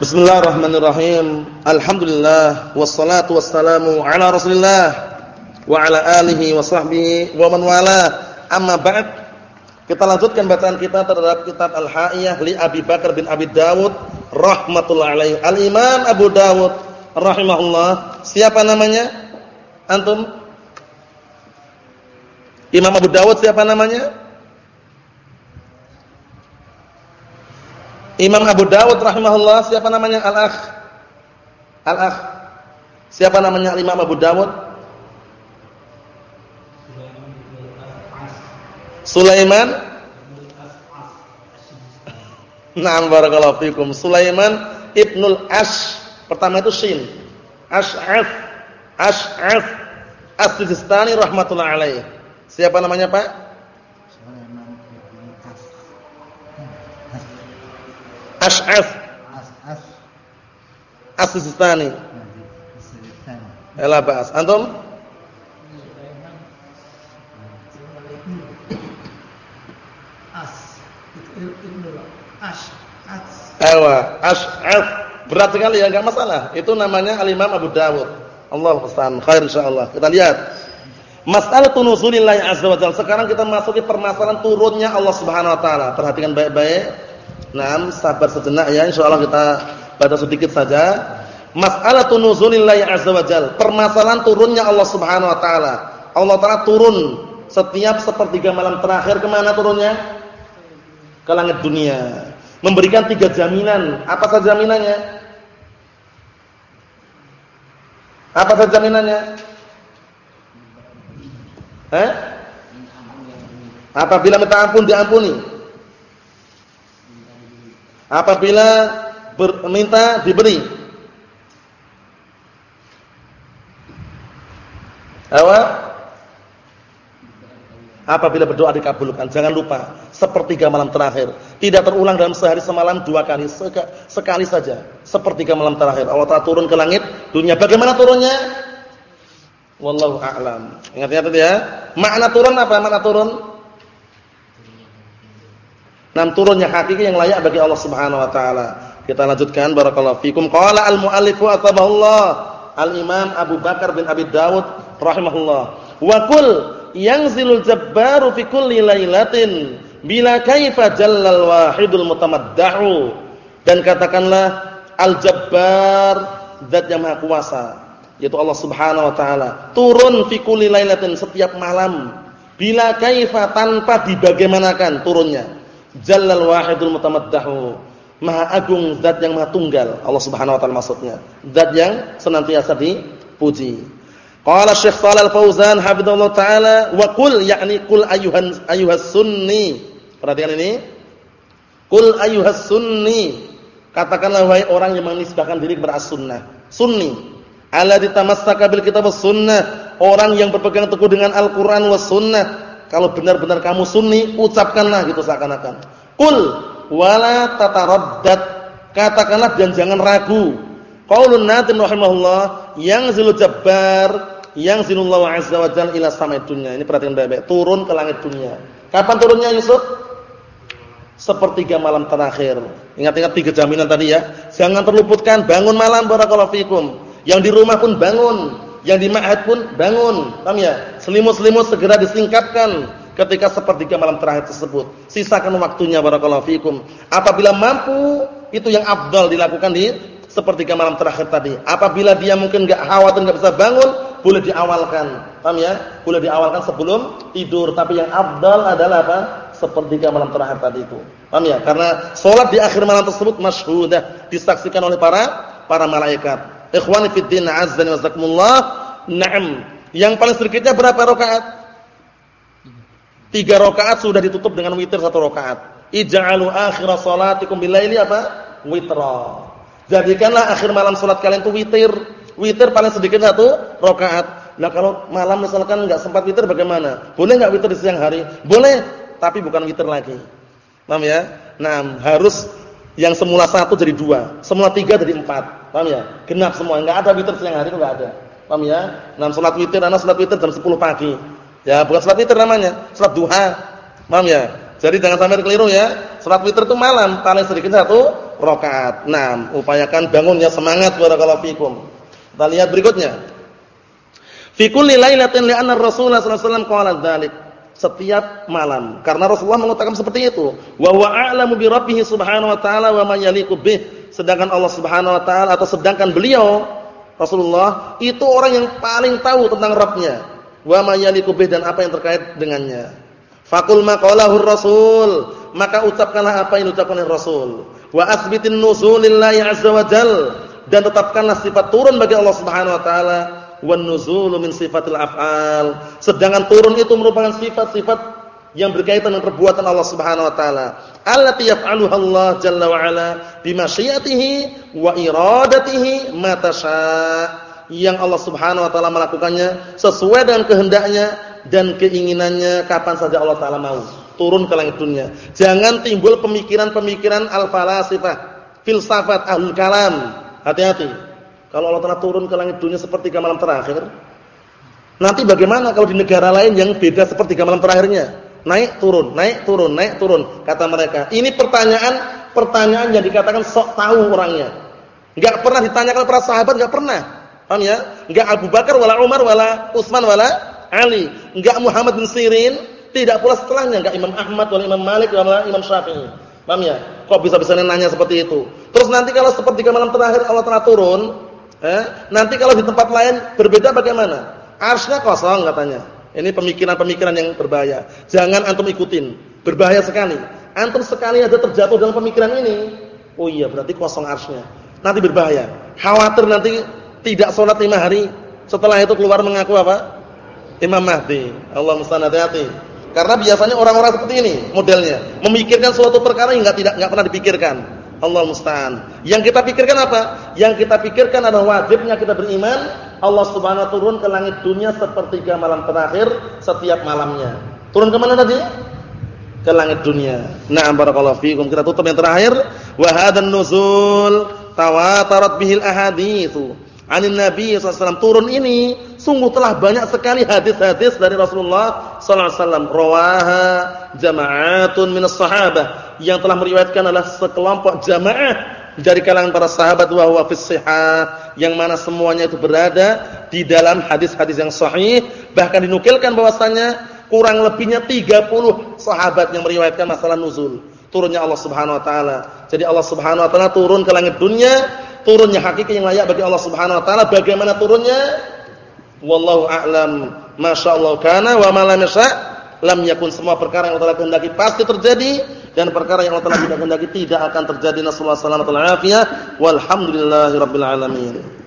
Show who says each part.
Speaker 1: Bismillahirrahmanirrahim. Alhamdulillah wassalatu wassalamu ala Rasulillah wa ala alihi wa sahbihi wa man wala. Amma ba'd. Kita lanjutkan bacaan kita terhadap kitab Al-Ha'iyah li Abi Bakar bin Abi Dawud rahmatullah alaihi. Al-Imam Abu Dawud rahimahullah. Siapa namanya? Antum? Imam Abu Dawud siapa namanya? Imam Abu Dawud rahimahullah siapa namanya Al-Akh? Al-Akh. Siapa namanya Imam Abu Dawud? Sulaiman Naam barakallahu fikum. Sulaiman Ibnul Ash. Pertama itu Shin. Ash'af. Ash'af. As-Sijistani rahmatullah alaih. Siapa namanya, Pak? Ash'af. As-Sistani. Ela ba'as. Antum? As. Ash. Ewa, Ash'af. Berat sekali ya, enggak masalah. Itu namanya Al-Imam Abu Dawud. Allah musta'an. Khair insyaallah. Kita lihat. Masalah nuzulillah azza wa. Sekarang kita masuki permasalahan turunnya Allah Subhanahu wa taala. Perhatikan baik-baik. Nah, sabar sejenak ya, insyaallah kita baca sedikit saja. Mas'alatun nuzulillahi azza wajal, permasalahan turunnya Allah Subhanahu wa taala. Allah taala turun setiap sepertiga malam terakhir ke mana turunnya? Ke langit dunia. Memberikan tiga jaminan. Apa saja jaminannya? Apa saja jaminannya? Eh? Apabila minta ampun diampuni. Apabila meminta diberi. Apa? Apabila berdoa dikabulkan, jangan lupa sepertiga malam terakhir. Tidak terulang dalam sehari semalam dua kali, sekali saja. Sepertiga malam terakhir. Allah Taala turun ke langit dunia. Bagaimana turunnya? Wallahu a'lam. Ingat-ingat ya. Makna turun apa? Makna turun? Nam turunnya hakiki yang layak bagi Allah Subhanahu wa taala. Kita lanjutkan barakallahu fikum. Qala al-muallif wa tabahallah al-Imam Abu Bakar bin Abi Dawud rahimahullah. Wa kul yanzilul jabbaru fi kulli lailatin bila kaifa jallal wahidul mutamaddahu. Dan katakanlah al-jabbar zat yang maha kuasa yaitu Allah Subhanahu wa taala turun fi kulli lailatin setiap malam bila kaifa tanpa dibagaimanakan turunnya Jallal wahidul mutamaddahu. Maha agung zat yang maha tunggal. Allah Subhanahu wa taala maksudnya. Zat yang senantiasa dipuji. Qala Syekh Shalal Fauzan hafizallahu taala wa qul yakni qul ayuhan ayuhas sunni. Perhatikan ini. Qul ayuhas sunni. Katakanlah wahai orang yang menisbahkan diri kepada as-sunnah. Sunni. Ala ditamassaka bil kitab was-sunnah. Orang yang berpegang teguh dengan Al-Qur'an was sunnah kalau benar-benar kamu sunni, ucapkanlah gitu seakan-akan. Qul wala tataraddad. Katakanlah dan jangan ragu. Qaulun Nadim rahimahullah, yang zilu jabbar, yang zinullahu azza wa jalla ila samai dunya. Ini perhatikan baik-baik. Turun ke langit dunia. Kapan turunnya Yusuf? Sepertiga malam terakhir. Ingat-ingat tiga jaminan tadi ya. Jangan terluputkan bangun malam barakallahu fikum. Yang di rumah pun bangun yang di ma'had pun bangun. Paham ya? Selimut-selimut segera disingkapkan ketika sepertiga malam terakhir tersebut. Sisakan waktunya barakallahu fikum. Apabila mampu, itu yang afdal dilakukan di sepertiga malam terakhir tadi. Apabila dia mungkin enggak khawatir enggak bisa bangun, boleh diawalkan. Paham ya? Boleh diawalkan sebelum tidur, tapi yang afdal adalah apa? Sepertiga malam terakhir tadi itu. Paham ya? Karena salat di akhir malam tersebut masyhudah, disaksikan oleh para para malaikat. Ikhwani fi din wa jazakumullah. Naam. Yang paling sedikitnya berapa rakaat? Tiga rakaat sudah ditutup dengan witir satu rakaat. Ij'alu akhir salatikum bilaili apa? Witra. Jadikanlah akhir malam salat kalian itu witir. Witir paling sedikit satu rakaat. Nah kalau malam misalkan enggak sempat witir bagaimana? Boleh enggak witir di siang hari? Boleh, tapi bukan witir lagi. Paham ya? Nah, harus yang semula satu jadi dua, semula tiga jadi empat. Paham ya? Genap semua, enggak ada witir siang hari itu enggak ada. Paham ya? Nah, salat witir anak salat witir jam 10 pagi. Ya, bukan salat witir namanya, salat duha. Paham ya? Jadi jangan sampai keliru ya. Salat witir itu malam, paling sedikit satu rakaat. Nah, upayakan bangunnya semangat barakallahu fikum. Kita lihat berikutnya. Fi kulli lailatin li'anna Rasulullah sallallahu alaihi wasallam qala dzalik. Setiap malam karena Rasulullah mengatakan seperti itu. Wa huwa a'lamu bi rabbih subhanahu wa ta'ala wa ma yaliqu bih. Sedangkan Allah Subhanahu wa taala atau sedangkan beliau Rasulullah itu orang yang paling tahu tentang Rabbnya. Wa ma yaliqu bih dan apa yang terkait dengannya. Fakul maqalahu Rasul, maka ucapkanlah apa yang diucapkan oleh Rasul. Wa asbitin nuzulillahi azza wa jal dan tetapkanlah sifat turun bagi Allah Subhanahu wa taala wan nuzulu min sifatil af'al. Sedangkan turun itu merupakan sifat-sifat yang berkaitan dengan perbuatan Allah Subhanahu wa taala. Allati yaf'aluha Allah jalla wa ala bi wa iradatihi ma Yang Allah Subhanahu wa taala melakukannya sesuai dengan kehendaknya dan keinginannya kapan saja Allah taala mau. Turun ke langit dunia. Jangan timbul pemikiran-pemikiran al-falasifah, filsafat ahlul kalam. Hati-hati. Kalau Allah Taala turun ke langit dunia seperti malam terakhir, nanti bagaimana kalau di negara lain yang beda seperti malam terakhirnya? Naik turun, naik turun, naik turun kata mereka. Ini pertanyaan pertanyaan yang dikatakan sok tahu orangnya. Enggak pernah ditanyakan para sahabat, enggak pernah. Paham ya? Enggak Abu Bakar wala Umar wala Utsman wala Ali, enggak Muhammad bin Sirin, tidak pula setelahnya enggak Imam Ahmad wala Imam Malik wala Imam Syafi'i. Paham ya? Kok bisa-bisa nanya seperti itu? Terus nanti kalau seperti malam terakhir Allah telah turun, eh, nanti kalau di tempat lain berbeda bagaimana? Arsnya kosong katanya. Ini pemikiran-pemikiran yang berbahaya. Jangan antum ikutin. Berbahaya sekali. Antum sekali ada terjatuh dalam pemikiran ini, oh iya berarti kosong arsnya. Nanti berbahaya. Khawatir nanti tidak sholat lima hari. Setelah itu keluar mengaku apa? Imam Mahdi. Allah musta'an hati-hati. Karena biasanya orang-orang seperti ini modelnya, memikirkan suatu perkara yang tidak enggak pernah dipikirkan. Allah musta'an. Yang kita pikirkan apa? Yang kita pikirkan adalah wajibnya kita beriman Allah Subhanahu turun ke langit dunia sepertiga malam terakhir setiap malamnya. Turun ke mana tadi? Ke langit dunia. Na'am barakallahu fikum. Kita tutup yang terakhir, wa hadan nuzul tawatarat bihil ahaditsu anin Nabi SAW turun ini sungguh telah banyak sekali hadis-hadis dari Rasulullah SAW rawaha jama'atun minas sahabah yang telah meriwayatkan adalah sekelompok jamaah dari kalangan para sahabat wa huwa yang mana semuanya itu berada di dalam hadis-hadis yang sahih bahkan dinukilkan bahwasanya kurang lebihnya 30 sahabat yang meriwayatkan masalah nuzul turunnya Allah Subhanahu wa taala. Jadi Allah Subhanahu wa taala turun ke langit dunia turunnya hakiki yang layak bagi Allah Subhanahu wa taala. Bagaimana turunnya? Wallahu a'lam. Masyaallah kana wa ma lam lam yakun semua perkara yang Allah kehendaki pasti terjadi dan perkara yang Allah tidak kehendaki tidak akan terjadi. Nasallahu alaihi wasallam walhamdulillahirabbil alamin.